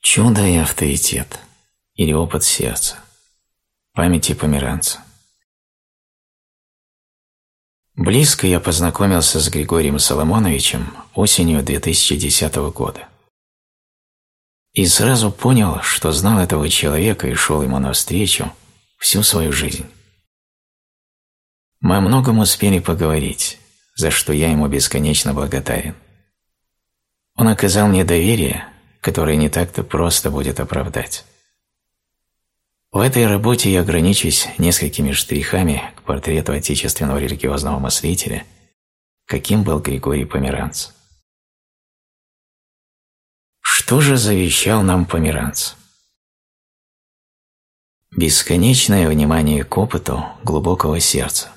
Чудо и авторитет или опыт сердца. Памяти померанца. Близко я познакомился с Григорием Соломоновичем осенью 2010 года. И сразу понял, что знал этого человека и шел ему навстречу всю свою жизнь. Мы о многом успели поговорить, за что я ему бесконечно благодарен. Он оказал мне доверие, которое не так-то просто будет оправдать. В этой работе я ограничусь несколькими штрихами к портрету отечественного религиозного мыслителя, каким был Григорий Померанц. Что же завещал нам Померанц? Бесконечное внимание к опыту глубокого сердца.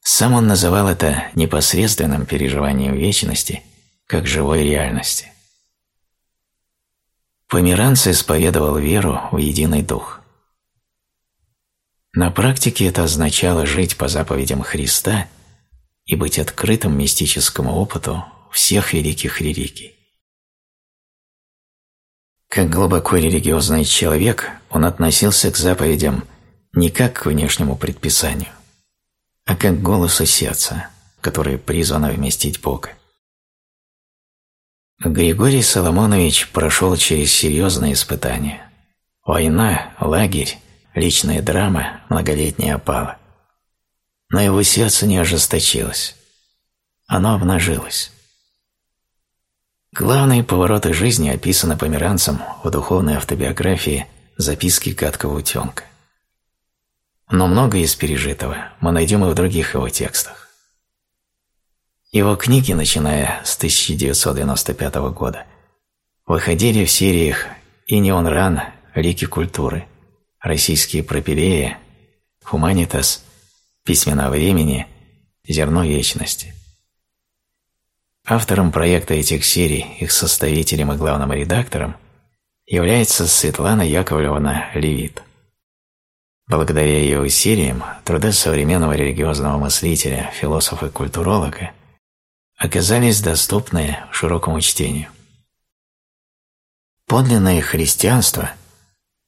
Сам он называл это непосредственным переживанием вечности, как живой реальности. Померанц исповедовал веру в единый дух. На практике это означало жить по заповедям Христа и быть открытым мистическому опыту всех великих религий. Как глубоко религиозный человек, он относился к заповедям не как к внешнему предписанию, а как к голосу сердца, которое призвано вместить Бога. Григорий Соломонович прошел через серьезные испытания. Война, лагерь, личная драма, многолетняя опала. Но его сердце не ожесточилось. Оно обнажилось. Главные повороты жизни описаны померанцем в духовной автобиографии «Записки гадкого утенка». Но многое из пережитого мы найдем и в других его текстах. Его книги, начиная с 1995 года, выходили в сериях «Инион Ран», «Лики культуры», «Российские пропилеи», «Хуманитас», «Письмена времени», «Зерно вечности». Автором проекта этих серий, их составителем и главным редактором является Светлана Яковлевна Левит. Благодаря ее сериям труды современного религиозного мыслителя, философа и культуролога оказались доступны широкому чтению. Подлинное христианство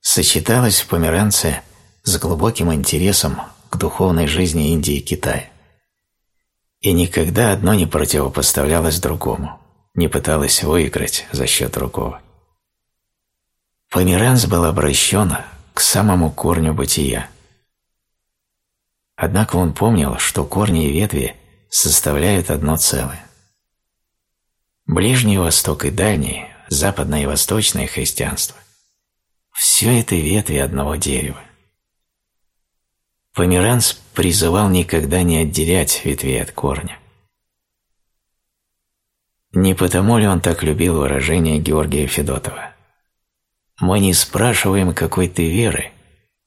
сочеталось в Померанце с глубоким интересом к духовной жизни Индии и Китая. И никогда одно не противопоставлялось другому, не пыталось выиграть за счет другого. Померанц был обращен к самому корню бытия. Однако он помнил, что корни и ветви составляют одно целое. Ближний Восток и Дальний, Западное и Восточное христианство – все это ветви одного дерева. Померанц призывал никогда не отделять ветви от корня. Не потому ли он так любил выражение Георгия Федотова? Мы не спрашиваем, какой ты веры,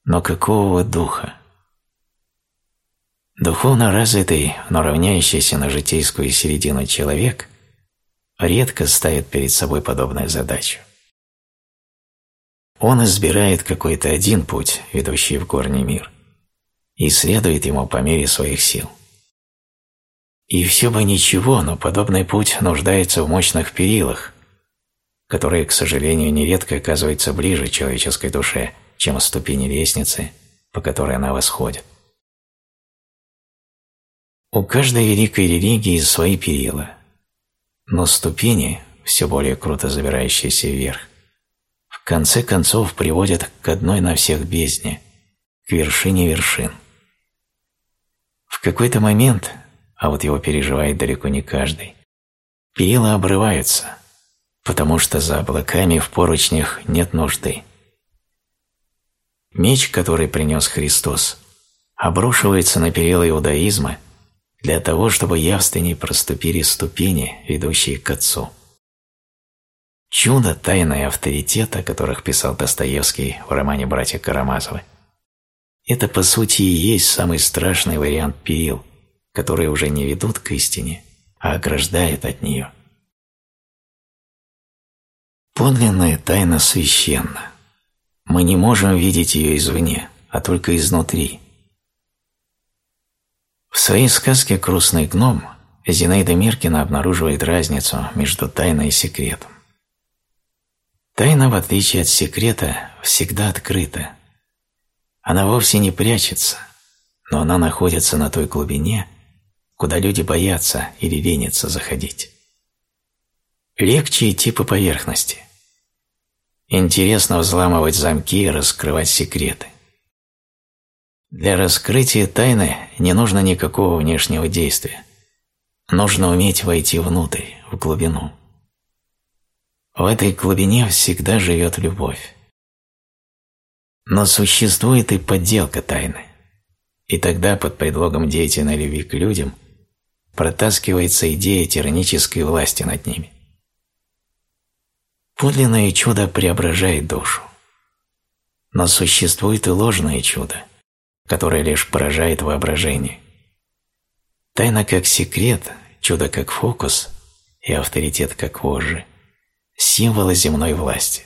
но какого духа. Духовно развитый, но равняющийся на житейскую середину человек – редко ставит перед собой подобную задачу. Он избирает какой-то один путь, ведущий в горний мир, и следует ему по мере своих сил. И все бы ничего, но подобный путь нуждается в мощных перилах, которые, к сожалению, нередко оказываются ближе человеческой душе, чем ступени лестницы, по которой она восходит. У каждой великой религии свои перила, но ступени, все более круто забирающиеся вверх, в конце концов приводят к одной на всех бездне, к вершине вершин. В какой-то момент, а вот его переживает далеко не каждый, перила обрываются, потому что за облаками в поручнях нет нужды. Меч, который принес Христос, обрушивается на перила иудаизма для того, чтобы явственней проступили ступени, ведущие к Отцу. Чудо, тайны и авторитет, о которых писал Достоевский в романе «Братья Карамазовы», это, по сути, и есть самый страшный вариант перил, которые уже не ведут к истине, а ограждают от нее. Подлинная тайна священна. Мы не можем видеть ее извне, а только изнутри – в своей сказке «Крусный гном» Зинаида Миркина обнаруживает разницу между тайной и секретом. Тайна, в отличие от секрета, всегда открыта. Она вовсе не прячется, но она находится на той глубине, куда люди боятся или ленятся заходить. Легче идти по поверхности. Интересно взламывать замки и раскрывать секреты. Для раскрытия тайны не нужно никакого внешнего действия. Нужно уметь войти внутрь, в глубину. В этой глубине всегда живет любовь. Но существует и подделка тайны. И тогда под предлогом деятельной любви к людям протаскивается идея тиранической власти над ними. Подлинное чудо преображает душу. Но существует и ложное чудо, которое лишь поражает воображение. Тайна как секрет, чудо как фокус и авторитет как вожжи – символы земной власти.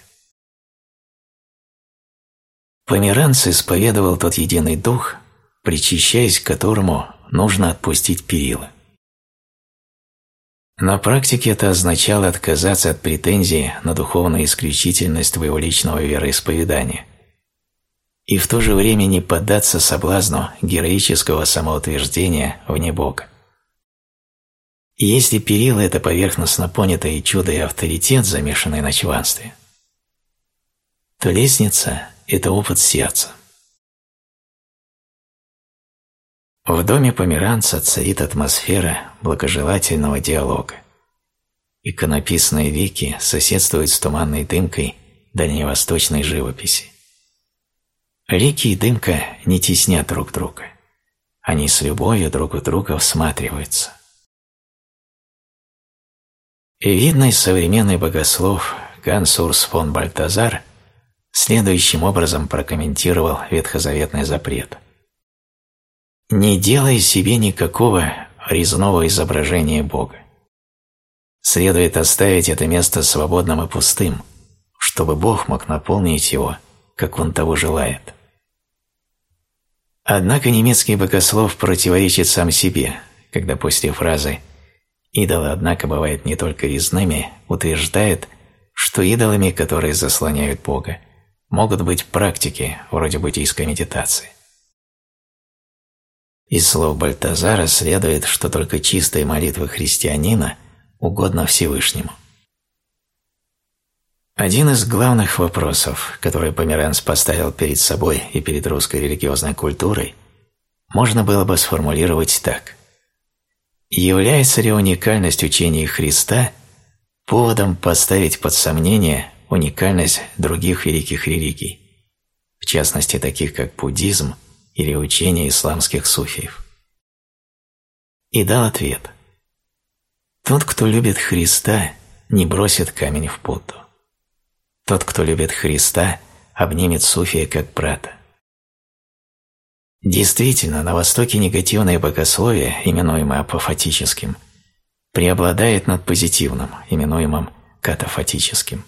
Померанц исповедовал тот единый дух, причащаясь к которому нужно отпустить перила – на практике это означало отказаться от претензий на духовную исключительность твоего личного вероисповедания и в то же время не поддаться соблазну героического самоутверждения вне Бога. И если перила – это поверхностно понятое чудо и авторитет, замешанный на чванстве, то лестница – это опыт сердца. В доме померанца царит атмосфера благожелательного диалога. Иконописные веки соседствуют с туманной дымкой дальневосточной живописи. Реки и дымка не теснят друг друга. Они с любовью друг в друга всматриваются. И видный современный богослов Ганс Урс фон Бальтазар следующим образом прокомментировал ветхозаветный запрет – не делай себе никакого резного изображения Бога. Следует оставить это место свободным и пустым, чтобы Бог мог наполнить его, как Он того желает. Однако немецкий богослов противоречит сам себе, когда после фразы «идолы, однако, бывают не только резными» утверждает, что идолами, которые заслоняют Бога, могут быть практики, вроде буддийской медитации. Из слов Бальтазара следует, что только чистая молитва христианина угодна Всевышнему. Один из главных вопросов, который Померанц поставил перед собой и перед русской религиозной культурой, можно было бы сформулировать так. Является ли уникальность учения Христа поводом поставить под сомнение уникальность других великих религий, в частности таких как буддизм, или учения исламских суфиев. И дал ответ. Тот, кто любит Христа, не бросит камень в путу. Тот, кто любит Христа, обнимет суфия как брата. Действительно, на Востоке негативное богословие, именуемое апофатическим, преобладает над позитивным, именуемым катафатическим.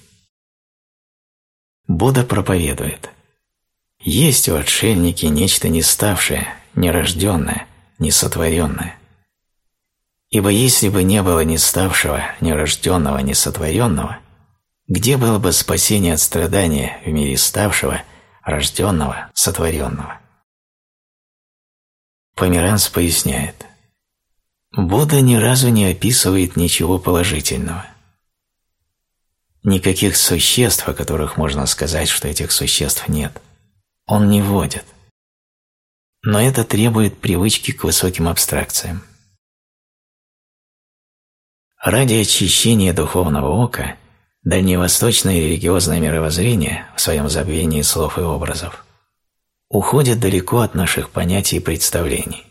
Будда проповедует – есть у отшельники нечто не ставшее, нерожденное, несотворенное. Ибо если бы не было ни ставшего, ни рожденного, ни сотворенного, где было бы спасение от страдания в мире ставшего, рожденного, сотворенного? Померанц поясняет. Будда ни разу не описывает ничего положительного. Никаких существ, о которых можно сказать, что этих существ нет – он не вводит. Но это требует привычки к высоким абстракциям. Ради очищения духовного ока дальневосточное религиозное мировоззрение в своем забвении слов и образов уходит далеко от наших понятий и представлений.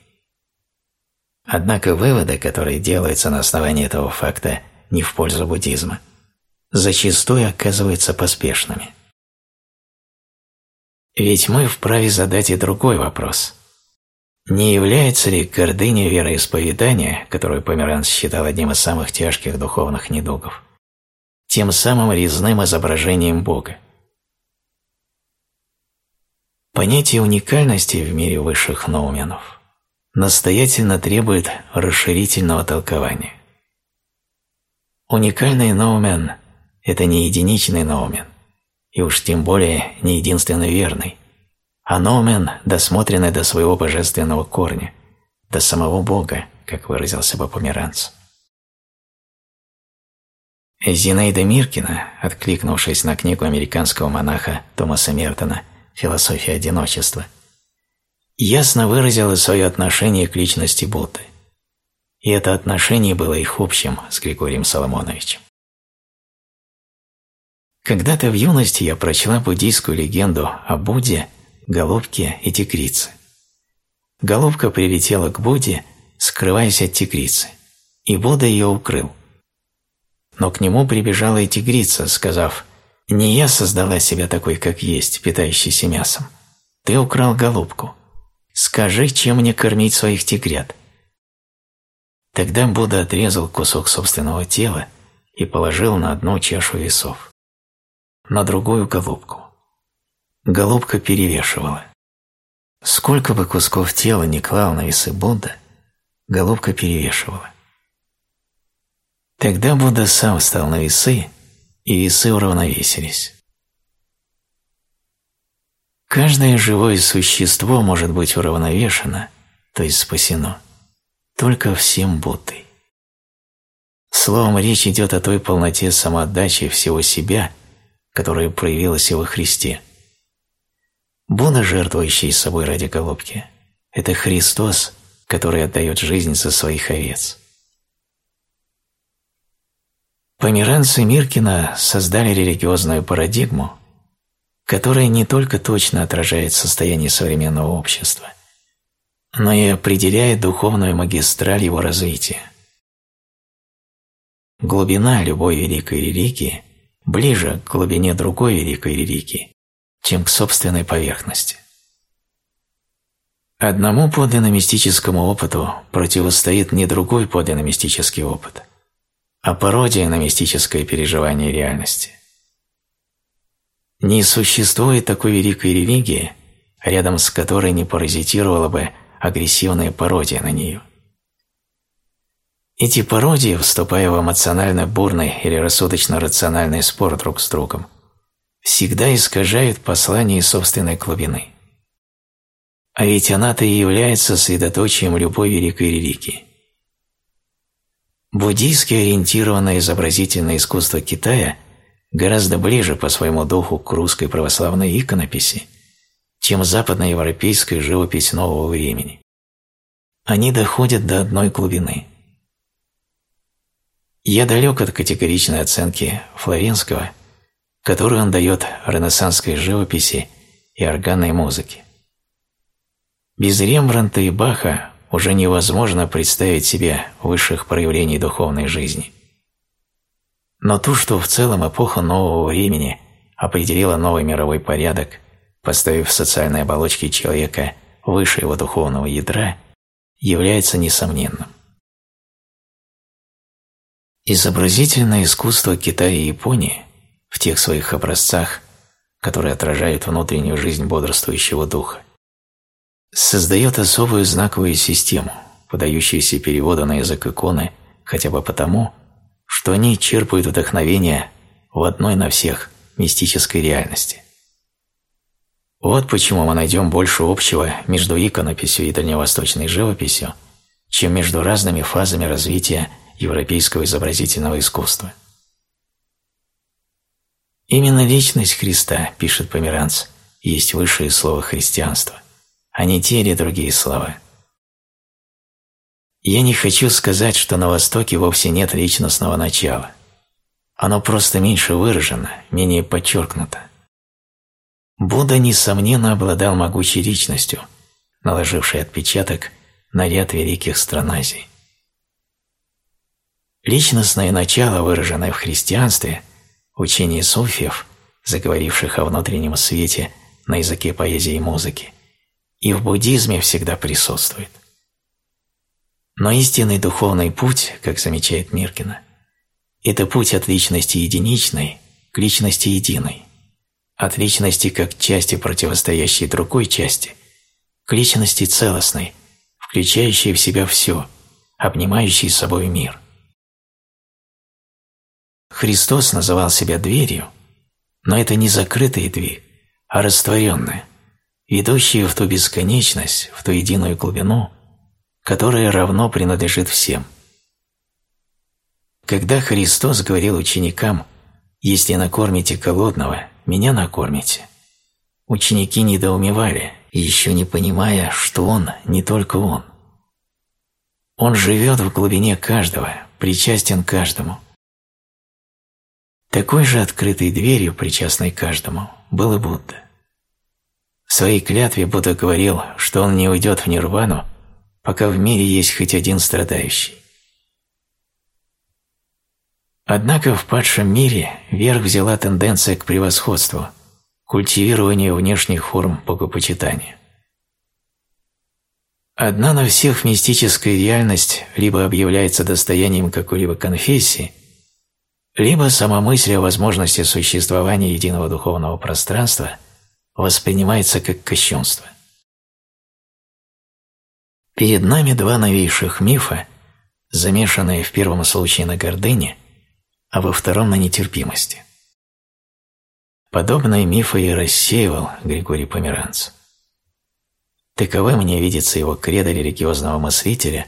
Однако выводы, которые делаются на основании этого факта не в пользу буддизма, зачастую оказываются поспешными – ведь мы вправе задать и другой вопрос. Не является ли гордыня вероисповедания, которую Померанц считал одним из самых тяжких духовных недугов, тем самым резным изображением Бога? Понятие уникальности в мире высших ноуменов настоятельно требует расширительного толкования. Уникальный ноумен – это не единичный ноумен, и уж тем более не единственно верный, а номен, досмотренный до своего божественного корня, до самого Бога, как выразился бы померанц. Зинаида Миркина, откликнувшись на книгу американского монаха Томаса Мертона «Философия одиночества», ясно выразила свое отношение к личности Будды. И это отношение было их общим с Григорием Соломоновичем. Когда-то в юности я прочла буддийскую легенду о Будде, голубке и тигрице. Голубка прилетела к Будде, скрываясь от тигрицы, и Будда ее укрыл. Но к нему прибежала и тигрица, сказав, «Не я создала себя такой, как есть, питающийся мясом. Ты украл голубку. Скажи, чем мне кормить своих тигрят?» Тогда Будда отрезал кусок собственного тела и положил на одну чашу весов на другую голубку. Голубка перевешивала. Сколько бы кусков тела ни клал на весы Будда, голубка перевешивала. Тогда Будда сам встал на весы, и весы уравновесились. Каждое живое существо может быть уравновешено, то есть спасено, только всем Буддой. Словом, речь идет о той полноте самоотдачи всего себя – которое проявилось и во Христе. Будда, жертвующий собой ради голубки, это Христос, который отдает жизнь за своих овец. Померанцы Миркина создали религиозную парадигму, которая не только точно отражает состояние современного общества, но и определяет духовную магистраль его развития. Глубина любой великой религии ближе к глубине другой великой религии, чем к собственной поверхности. Одному подлинно-мистическому опыту противостоит не другой подлинно-мистический опыт, а пародия на мистическое переживание реальности. Не существует такой великой религии, рядом с которой не паразитировала бы агрессивная пародия на нее. Эти пародии, вступая в эмоционально-бурный или рассудочно-рациональный спор друг с другом, всегда искажают послание собственной глубины. А ведь она-то и является средоточием любой великой религии. Буддийски ориентированное изобразительное искусство Китая гораздо ближе по своему духу к русской православной иконописи, чем западноевропейская живопись нового времени. Они доходят до одной глубины – я далек от категоричной оценки Флоренского, которую он дает ренессансской живописи и органной музыке. Без Рембрандта и Баха уже невозможно представить себе высших проявлений духовной жизни. Но то, что в целом эпоха нового времени определила новый мировой порядок, поставив в социальной оболочке человека выше его духовного ядра, является несомненным. Изобразительное искусство Китая и Японии в тех своих образцах, которые отражают внутреннюю жизнь бодрствующего духа, создает особую знаковую систему, подающуюся переводу на язык иконы хотя бы потому, что они черпают вдохновение в одной на всех мистической реальности. Вот почему мы найдем больше общего между иконописью и дальневосточной живописью, чем между разными фазами развития европейского изобразительного искусства. Именно личность Христа, пишет Померанц, есть высшее слово христианства, а не те или другие слова. Я не хочу сказать, что на Востоке вовсе нет личностного начала. Оно просто меньше выражено, менее подчеркнуто. Будда, несомненно, обладал могучей личностью, наложившей отпечаток на ряд великих стран Азии. Личностное начало, выраженное в христианстве, учении суфиев, заговоривших о внутреннем свете на языке поэзии и музыки, и в буддизме всегда присутствует. Но истинный духовный путь, как замечает Миркина, это путь от личности единичной к личности единой, от личности как части, противостоящей другой части, к личности целостной, включающей в себя все, обнимающей собой мир. Христос называл себя дверью, Но это не закрытая дверь, а растворенная, ведущая в ту бесконечность, в ту единую глубину, которая равно принадлежит всем. Когда Христос говорил ученикам «Если накормите голодного, меня накормите», ученики недоумевали, еще не понимая, что Он не только Он. Он живет в глубине каждого, причастен каждому. Такой же открытой дверью, причастной каждому, был и Будда. В своей клятве Будда говорил, что он не уйдет в нирвану, пока в мире есть хоть один страдающий. Однако в падшем мире верх взяла тенденция к превосходству, культивированию внешних форм богопочитания. Одна на всех мистическая реальность либо объявляется достоянием какой-либо конфессии, либо сама мысль о возможности существования единого духовного пространства воспринимается как кощунство. Перед нами два новейших мифа, замешанные в первом случае на гордыне, а во втором на нетерпимости. Подобные мифы и рассеивал Григорий Померанц. Таковым мне видится его кредо религиозного мыслителя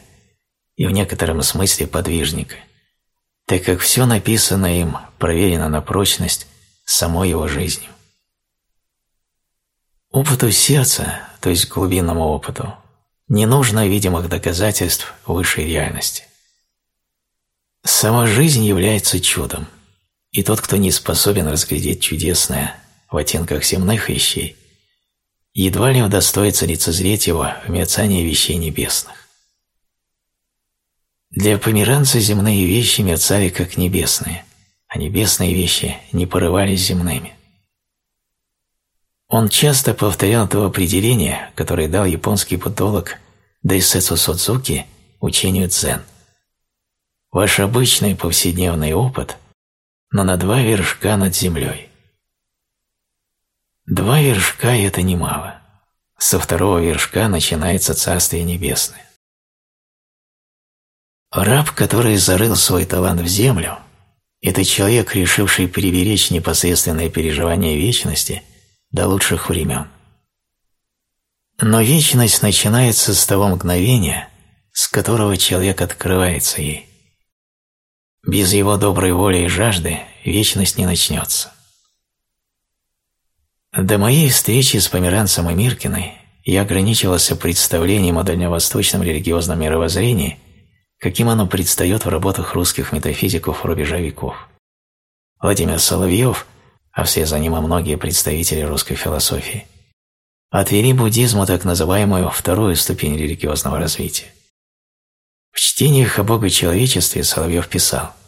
и в некотором смысле подвижника, так как все написанное им проверено на прочность самой его жизнью. Опыту сердца, то есть глубинному опыту, не нужно видимых доказательств высшей реальности. Сама жизнь является чудом, и тот, кто не способен разглядеть чудесное в оттенках земных вещей, едва ли удостоится лицезреть его в мерцании вещей небесных. Для померанца земные вещи мерцали как небесные, а небесные вещи не порывались земными. Он часто повторял то определение, которое дал японский буддолог Дайсетсу Судзуки учению дзен. Ваш обычный повседневный опыт, но на два вершка над землей. Два вершка – это немало. Со второго вершка начинается Царствие Небесное. Раб, который зарыл свой талант в землю, это человек, решивший приберечь непосредственное переживание вечности до лучших времен. Но вечность начинается с того мгновения, с которого человек открывается ей. Без его доброй воли и жажды вечность не начнется. До моей встречи с Померанцем и Миркиной я ограничивался представлением о дальневосточном религиозном мировоззрении, каким оно предстает в работах русских метафизиков рубежа веков. Владимир Соловьев, а все за ним и многие представители русской философии, отвели буддизму так называемую вторую ступень религиозного развития. В чтениях о Богочеловечестве Соловьев писал –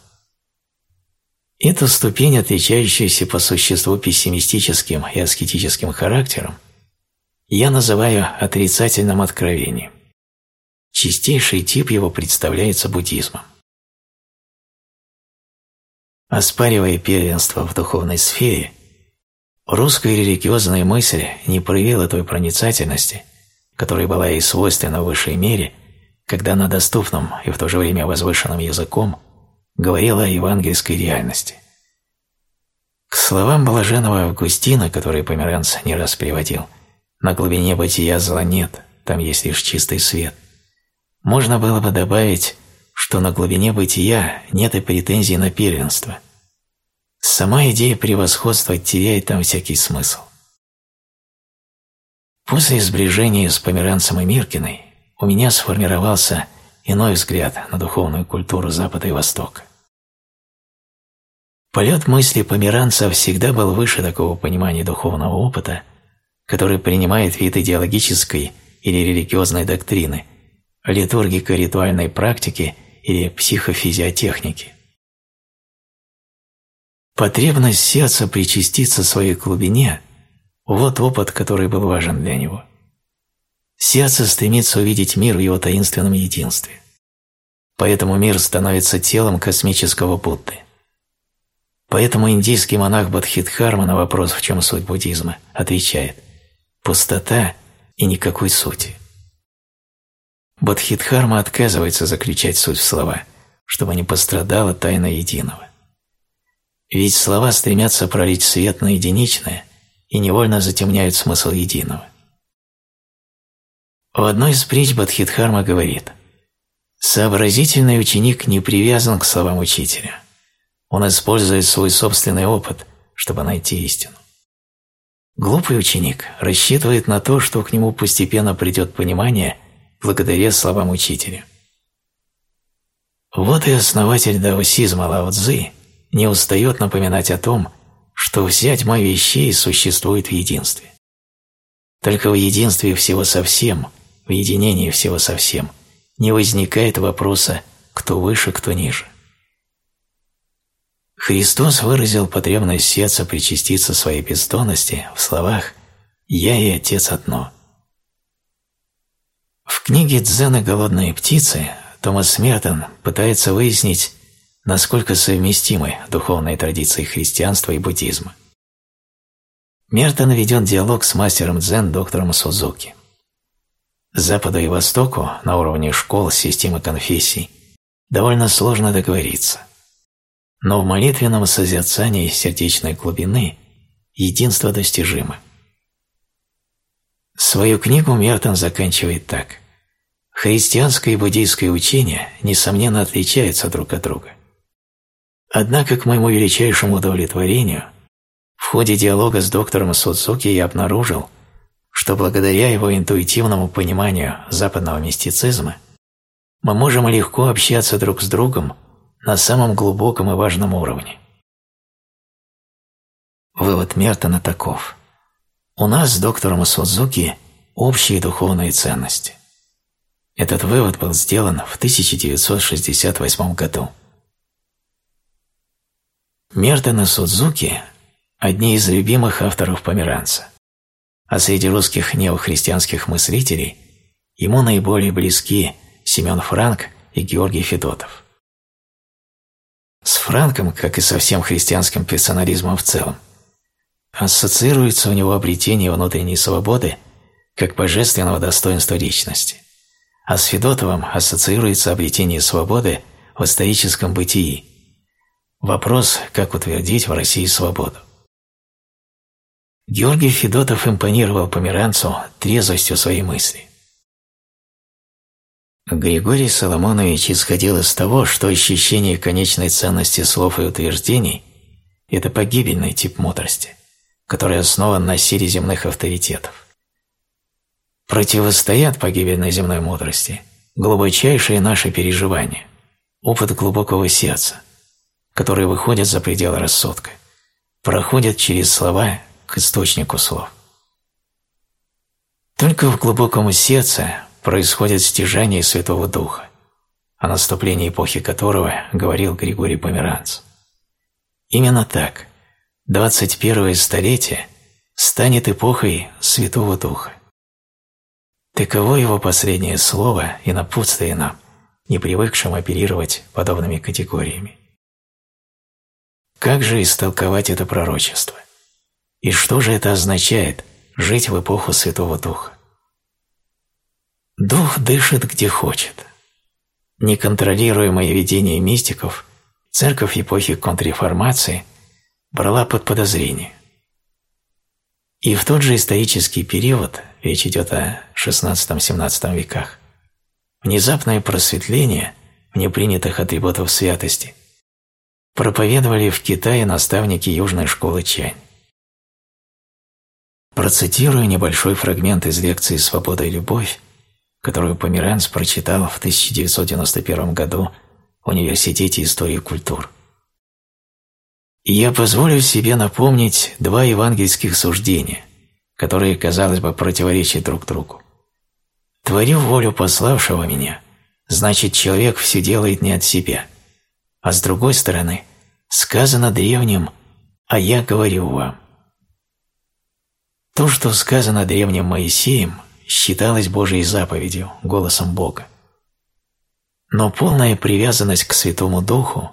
Эту ступень, отличающуюся по существу пессимистическим и аскетическим характером, я называю отрицательным откровением. Чистейший тип его представляется буддизмом. Оспаривая первенство в духовной сфере, русская религиозная мысль не проявила той проницательности, которая была ей свойственна в высшей мере, когда на доступном и в то же время возвышенным языком говорила о евангельской реальности. К словам блаженного Августина, который Померанц не раз приводил, «На глубине бытия зла нет, там есть лишь чистый свет», можно было бы добавить, что на глубине бытия нет и претензий на первенство. Сама идея превосходства теряет там всякий смысл. После сближения с Померанцем и Миркиной у меня сформировался иной взгляд на духовную культуру Запада и Востока. Полет мысли померанца всегда был выше такого понимания духовного опыта, который принимает вид идеологической или религиозной доктрины, литургико-ритуальной практики или психофизиотехники. Потребность сердца причаститься своей глубине – вот опыт, который был важен для него. Сердце стремится увидеть мир в его таинственном единстве. Поэтому мир становится телом космического Будды. Поэтому индийский монах Бадхидхарма на вопрос «в чем суть буддизма?» отвечает «пустота и никакой сути». Бадхидхарма отказывается заключать суть в слова, чтобы не пострадала тайна единого. Ведь слова стремятся пролить свет на единичное и невольно затемняют смысл единого. В одной из притч Бадхидхарма говорит «Сообразительный ученик не привязан к словам учителя. Он использует свой собственный опыт, чтобы найти истину. Глупый ученик рассчитывает на то, что к нему постепенно придет понимание благодаря словам учителя. Вот и основатель даосизма Лао Цзи не устает напоминать о том, что вся тьма вещей существует в единстве. Только в единстве всего совсем, в единении всего совсем, не возникает вопроса «кто выше, кто ниже». Христос выразил потребность сердца причаститься своей бездонности в словах «Я и Отец одно». Книге «Дзена голодные птицы» Томас Мертон пытается выяснить, насколько совместимы духовные традиции христианства и буддизма. Мертон ведет диалог с мастером дзен доктором Сузуки. Западу и Востоку на уровне школ, системы конфессий довольно сложно договориться. Но в молитвенном созерцании сердечной глубины единство достижимо. Свою книгу Мертон заканчивает так. Христианское и буддийское учение, несомненно, отличаются друг от друга. Однако, к моему величайшему удовлетворению, в ходе диалога с доктором Судзуки я обнаружил, что благодаря его интуитивному пониманию западного мистицизма мы можем легко общаться друг с другом на самом глубоком и важном уровне. Вывод Мертона таков. У нас с доктором Судзуки общие духовные ценности. Этот вывод был сделан в 1968 году. Мертон и Судзуки – одни из любимых авторов Померанца, а среди русских неохристианских мыслителей ему наиболее близки Семен Франк и Георгий Федотов. С Франком, как и со всем христианским персонализмом в целом, ассоциируется у него обретение внутренней свободы как божественного достоинства личности, а с Федотовым ассоциируется обретение свободы в историческом бытии. Вопрос, как утвердить в России свободу. Георгий Федотов импонировал померанцу трезвостью своей мысли. Григорий Соломонович исходил из того, что ощущение конечной ценности слов и утверждений – это погибельный тип мудрости, который основан на силе земных авторитетов. Противостоят погибельной земной мудрости глубочайшие наши переживания, опыт глубокого сердца, который выходит за пределы рассудка, проходит через слова к источнику слов. Только в глубоком сердце происходит стяжание Святого Духа, о наступлении эпохи которого говорил Григорий Померанц. Именно так 21 столетие станет эпохой Святого Духа. Таково его последнее слово и напутствие нам, не привыкшим оперировать подобными категориями. Как же истолковать это пророчество? И что же это означает – жить в эпоху Святого Духа? Дух дышит где хочет. Неконтролируемое видение мистиков церковь эпохи контрреформации брала под подозрение. И в тот же исторический период, речь идет о XVI-XVII веках, внезапное просветление в принятых атрибутов святости проповедовали в Китае наставники Южной школы Чань. Процитирую небольшой фрагмент из лекции «Свобода и любовь», которую Померанц прочитал в 1991 году в Университете истории культур. И я позволю себе напомнить два евангельских суждения, которые, казалось бы, противоречат друг другу. «Творю волю пославшего меня, значит, человек все делает не от себя, а с другой стороны, сказано древним, а я говорю вам». То, что сказано древним Моисеем – считалось Божьей заповедью, голосом Бога. Но полная привязанность к Святому Духу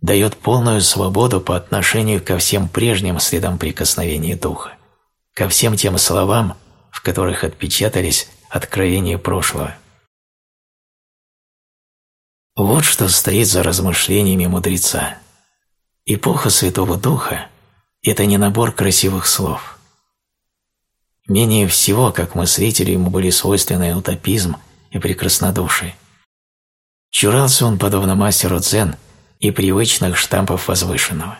дает полную свободу по отношению ко всем прежним следам прикосновения Духа, ко всем тем словам, в которых отпечатались откровения прошлого. Вот что стоит за размышлениями мудреца. Эпоха Святого Духа – это не набор красивых слов. Менее всего, как мыслители, ему были свойственны утопизм и прекраснодушие. Чурался он, подобно мастеру дзен, и привычных штампов возвышенного.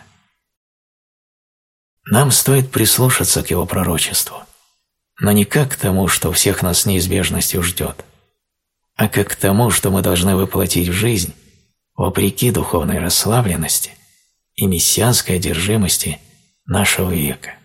Нам стоит прислушаться к его пророчеству, но не как к тому, что всех нас неизбежностью ждет, а как к тому, что мы должны воплотить в жизнь вопреки духовной расслабленности и мессианской одержимости нашего века.